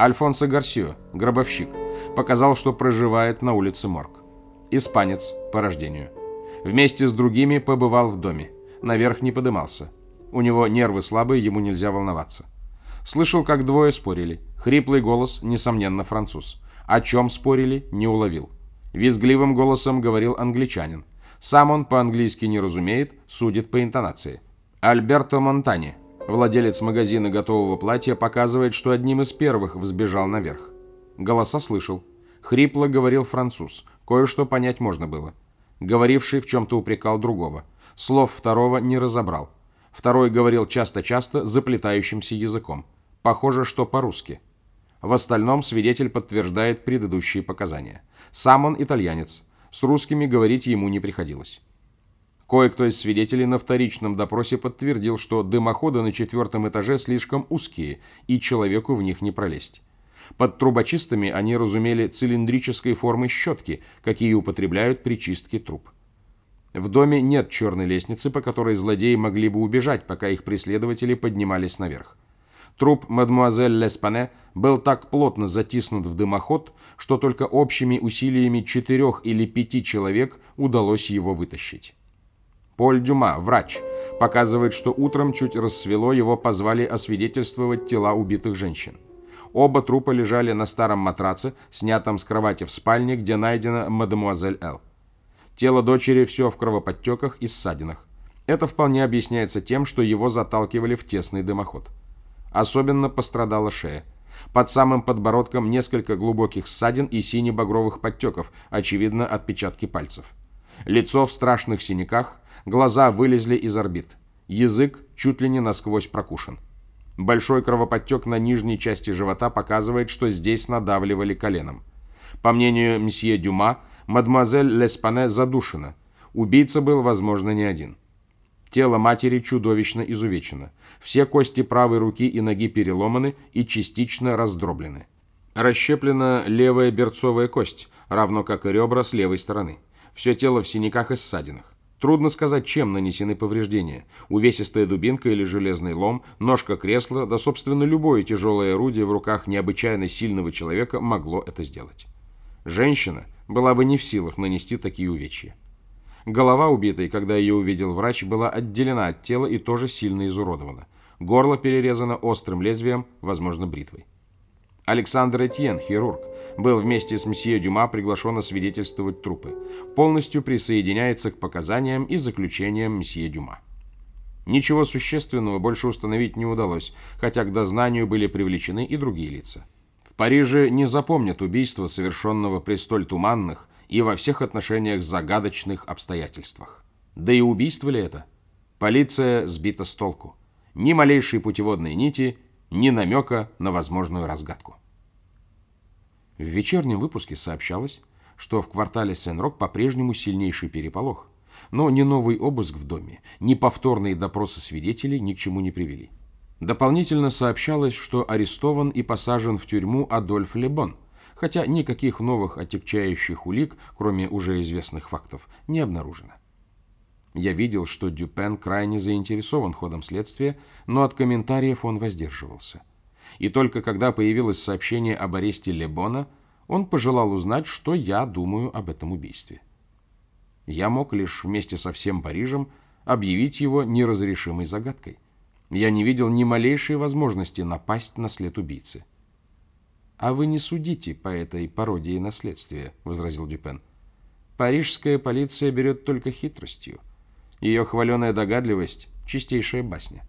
Альфонсо Гарсио, гробовщик, показал, что проживает на улице Морг. Испанец по рождению. Вместе с другими побывал в доме. Наверх не подымался. У него нервы слабые, ему нельзя волноваться. Слышал, как двое спорили. Хриплый голос, несомненно, француз. О чем спорили, не уловил. Визгливым голосом говорил англичанин. Сам он по-английски не разумеет, судит по интонации. Альберто Монтани, владелец магазина готового платья, показывает, что одним из первых взбежал наверх. Голоса слышал. Хрипло говорил француз. Кое-что понять можно было. Говоривший в чем-то упрекал другого. Слов второго не разобрал. Второй говорил часто-часто заплетающимся языком. Похоже, что по-русски. В остальном свидетель подтверждает предыдущие показания. Сам он итальянец. С русскими говорить ему не приходилось. Кое-кто из свидетелей на вторичном допросе подтвердил, что дымоходы на четвертом этаже слишком узкие, и человеку в них не пролезть. Под трубочистами они разумели цилиндрической формы щетки, какие употребляют при чистке труб. В доме нет черной лестницы, по которой злодеи могли бы убежать, пока их преследователи поднимались наверх. Труп мадмуазель Леспане был так плотно затиснут в дымоход, что только общими усилиями четырех или пяти человек удалось его вытащить. Поль Дюма, врач, показывает, что утром чуть рассвело его позвали освидетельствовать тела убитых женщин. Оба трупа лежали на старом матраце, снятом с кровати в спальне, где найдена мадемуазель Л. Тело дочери все в кровоподтеках и ссадинах. Это вполне объясняется тем, что его заталкивали в тесный дымоход. Особенно пострадала шея. Под самым подбородком несколько глубоких ссадин и сине-багровых подтеков, очевидно, отпечатки пальцев. Лицо в страшных синяках, глаза вылезли из орбит. Язык чуть ли не насквозь прокушен. Большой кровоподтек на нижней части живота показывает, что здесь надавливали коленом. По мнению мсье Дюма, мадемуазель Леспане задушена. Убийца был, возможно, не один. Тело матери чудовищно изувечено. Все кости правой руки и ноги переломаны и частично раздроблены. Расщеплена левая берцовая кость, равно как и ребра с левой стороны. Все тело в синяках и ссадинах. Трудно сказать, чем нанесены повреждения. Увесистая дубинка или железный лом, ножка кресла, да, собственно, любое тяжелое орудие в руках необычайно сильного человека могло это сделать. Женщина была бы не в силах нанести такие увечья. Голова убитой, когда ее увидел врач, была отделена от тела и тоже сильно изуродована. Горло перерезано острым лезвием, возможно, бритвой. Александр Этьен, хирург, был вместе с месье Дюма приглашен освидетельствовать трупы. Полностью присоединяется к показаниям и заключениям месье Дюма. Ничего существенного больше установить не удалось, хотя к дознанию были привлечены и другие лица. В Париже не запомнят убийства, совершенного при столь туманных, и во всех отношениях загадочных обстоятельствах. Да и убийство ли это? Полиция сбита с толку. Ни малейшей путеводной нити, ни намека на возможную разгадку. В вечернем выпуске сообщалось, что в квартале Сен-Рок по-прежнему сильнейший переполох, но ни новый обыск в доме, ни повторные допросы свидетелей ни к чему не привели. Дополнительно сообщалось, что арестован и посажен в тюрьму Адольф Лебон – хотя никаких новых отягчающих улик, кроме уже известных фактов, не обнаружено. Я видел, что Дюпен крайне заинтересован ходом следствия, но от комментариев он воздерживался. И только когда появилось сообщение об аресте Лебона, он пожелал узнать, что я думаю об этом убийстве. Я мог лишь вместе со всем Парижем объявить его неразрешимой загадкой. Я не видел ни малейшей возможности напасть на след убийцы. «А вы не судите по этой пародии наследствия», — возразил Дюпен. «Парижская полиция берет только хитростью. Ее хваленая догадливость — чистейшая басня.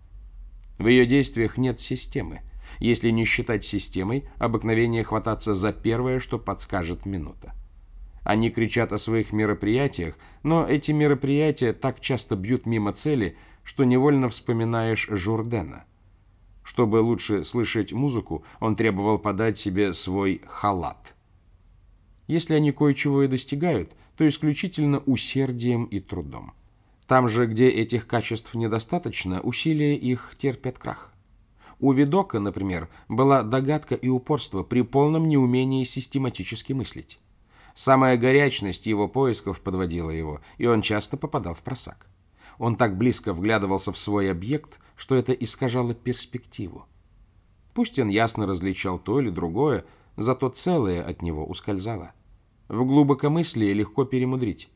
В ее действиях нет системы. Если не считать системой, обыкновение хвататься за первое, что подскажет минута. Они кричат о своих мероприятиях, но эти мероприятия так часто бьют мимо цели, что невольно вспоминаешь Журдена. Чтобы лучше слышать музыку, он требовал подать себе свой халат. Если они кое-чего и достигают, то исключительно усердием и трудом. Там же, где этих качеств недостаточно, усилия их терпят крах. У Видока, например, была догадка и упорство при полном неумении систематически мыслить. Самая горячность его поисков подводила его, и он часто попадал в просак. Он так близко вглядывался в свой объект, что это искажало перспективу. Пусть он ясно различал то или другое, зато целое от него ускользало. В глубокомыслие легко перемудрить.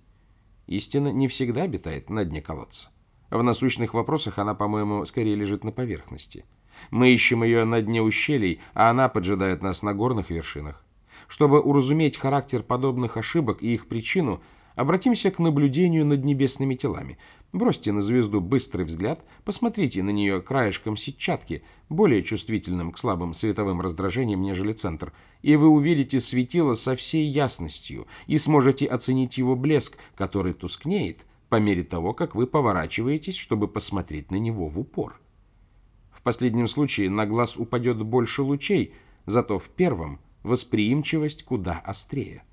Истина не всегда обитает на дне колодца. В насущных вопросах она, по-моему, скорее лежит на поверхности. Мы ищем ее на дне ущелий, а она поджидает нас на горных вершинах. Чтобы уразуметь характер подобных ошибок и их причину – Обратимся к наблюдению над небесными телами. Бросьте на звезду быстрый взгляд, посмотрите на нее краешком сетчатки, более чувствительным к слабым световым раздражениям, нежели центр, и вы увидите светило со всей ясностью и сможете оценить его блеск, который тускнеет по мере того, как вы поворачиваетесь, чтобы посмотреть на него в упор. В последнем случае на глаз упадет больше лучей, зато в первом восприимчивость куда острее.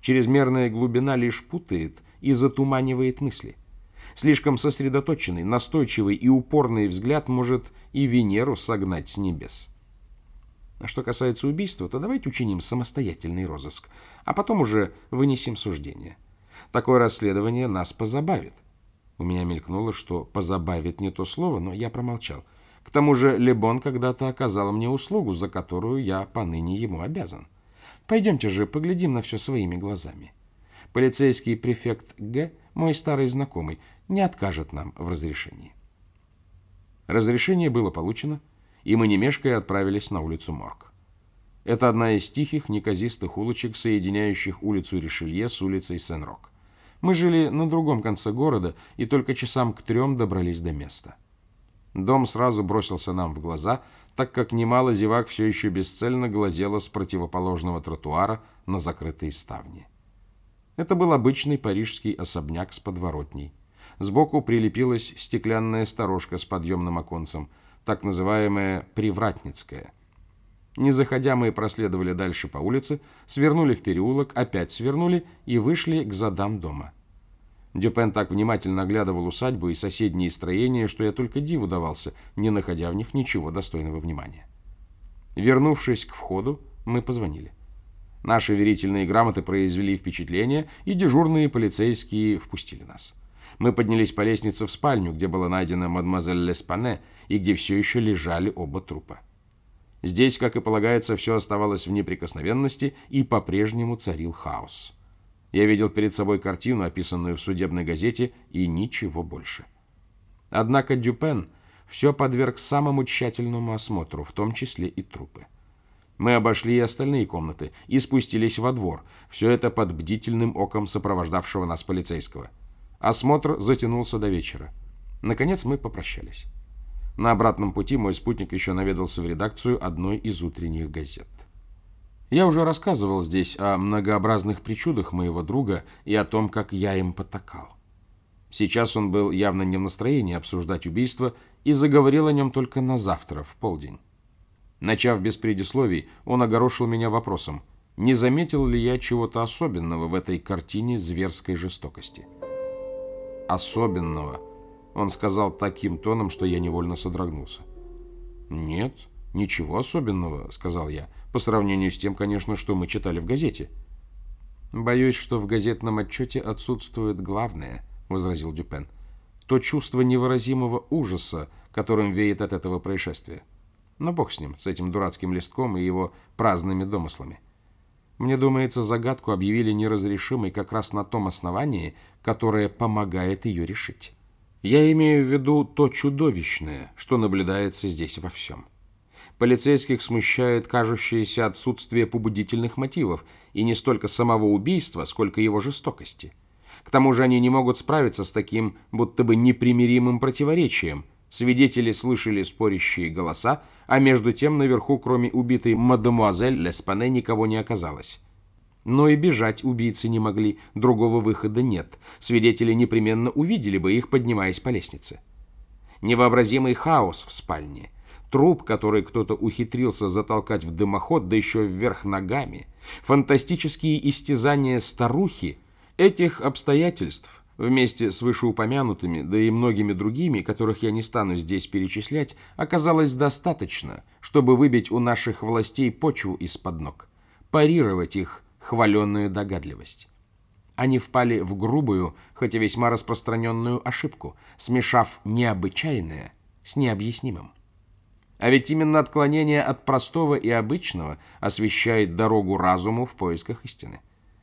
Чрезмерная глубина лишь путает и затуманивает мысли. Слишком сосредоточенный, настойчивый и упорный взгляд может и Венеру согнать с небес. А что касается убийства, то давайте учиним самостоятельный розыск, а потом уже вынесем суждение. Такое расследование нас позабавит. У меня мелькнуло, что «позабавит» не то слово, но я промолчал. К тому же Лебон когда-то оказал мне услугу, за которую я поныне ему обязан. Пойдемте же, поглядим на все своими глазами. Полицейский префект Г, мой старый знакомый, не откажет нам в разрешении. Разрешение было получено, и мы не мешкая отправились на улицу Морг. Это одна из тихих, неказистых улочек, соединяющих улицу Ришелье с улицей Сен-Рок. Мы жили на другом конце города и только часам к трем добрались до места. Дом сразу бросился нам в глаза, так как немало зевак все еще бесцельно глазело с противоположного тротуара на закрытые ставни. Это был обычный парижский особняк с подворотней. Сбоку прилепилась стеклянная сторожка с подъемным оконцем, так называемая «привратницкая». Не заходя, мы проследовали дальше по улице, свернули в переулок, опять свернули и вышли к задам дома. Дюпен так внимательно оглядывал усадьбу и соседние строения, что я только диву давался, не находя в них ничего достойного внимания. Вернувшись к входу, мы позвонили. Наши верительные грамоты произвели впечатление, и дежурные полицейские впустили нас. Мы поднялись по лестнице в спальню, где была найдена мадемуазель Леспане и где все еще лежали оба трупа. Здесь, как и полагается, все оставалось в неприкосновенности, и по-прежнему царил хаос. Я видел перед собой картину, описанную в судебной газете, и ничего больше. Однако Дюпен все подверг самому тщательному осмотру, в том числе и трупы. Мы обошли и остальные комнаты и спустились во двор, все это под бдительным оком сопровождавшего нас полицейского. Осмотр затянулся до вечера. Наконец мы попрощались. На обратном пути мой спутник еще наведался в редакцию одной из утренних газет. Я уже рассказывал здесь о многообразных причудах моего друга и о том, как я им потакал. Сейчас он был явно не в настроении обсуждать убийство и заговорил о нем только на завтра, в полдень. Начав без предисловий, он огорошил меня вопросом, не заметил ли я чего-то особенного в этой картине зверской жестокости. «Особенного», — он сказал таким тоном, что я невольно содрогнулся. «Нет, ничего особенного», — сказал я, — по сравнению с тем, конечно, что мы читали в газете. «Боюсь, что в газетном отчете отсутствует главное», — возразил Дюпен. «То чувство невыразимого ужаса, которым веет от этого происшествия. Но бог с ним, с этим дурацким листком и его праздными домыслами. Мне думается, загадку объявили неразрешимой как раз на том основании, которое помогает ее решить. Я имею в виду то чудовищное, что наблюдается здесь во всем». Полицейских смущает кажущееся отсутствие побудительных мотивов, и не столько самого убийства, сколько его жестокости. К тому же они не могут справиться с таким будто бы непримиримым противоречием. Свидетели слышали спорящие голоса, а между тем наверху, кроме убитой мадемуазель Леспане, никого не оказалось. Но и бежать убийцы не могли, другого выхода нет. Свидетели непременно увидели бы их, поднимаясь по лестнице. Невообразимый хаос в спальне – труп, который кто-то ухитрился затолкать в дымоход, да еще вверх ногами, фантастические истязания старухи, этих обстоятельств, вместе с вышеупомянутыми, да и многими другими, которых я не стану здесь перечислять, оказалось достаточно, чтобы выбить у наших властей почву из-под ног, парировать их хваленную догадливость. Они впали в грубую, хотя весьма распространенную ошибку, смешав необычайное с необъяснимым. А ведь именно отклонение от простого и обычного освещает дорогу разуму в поисках истины.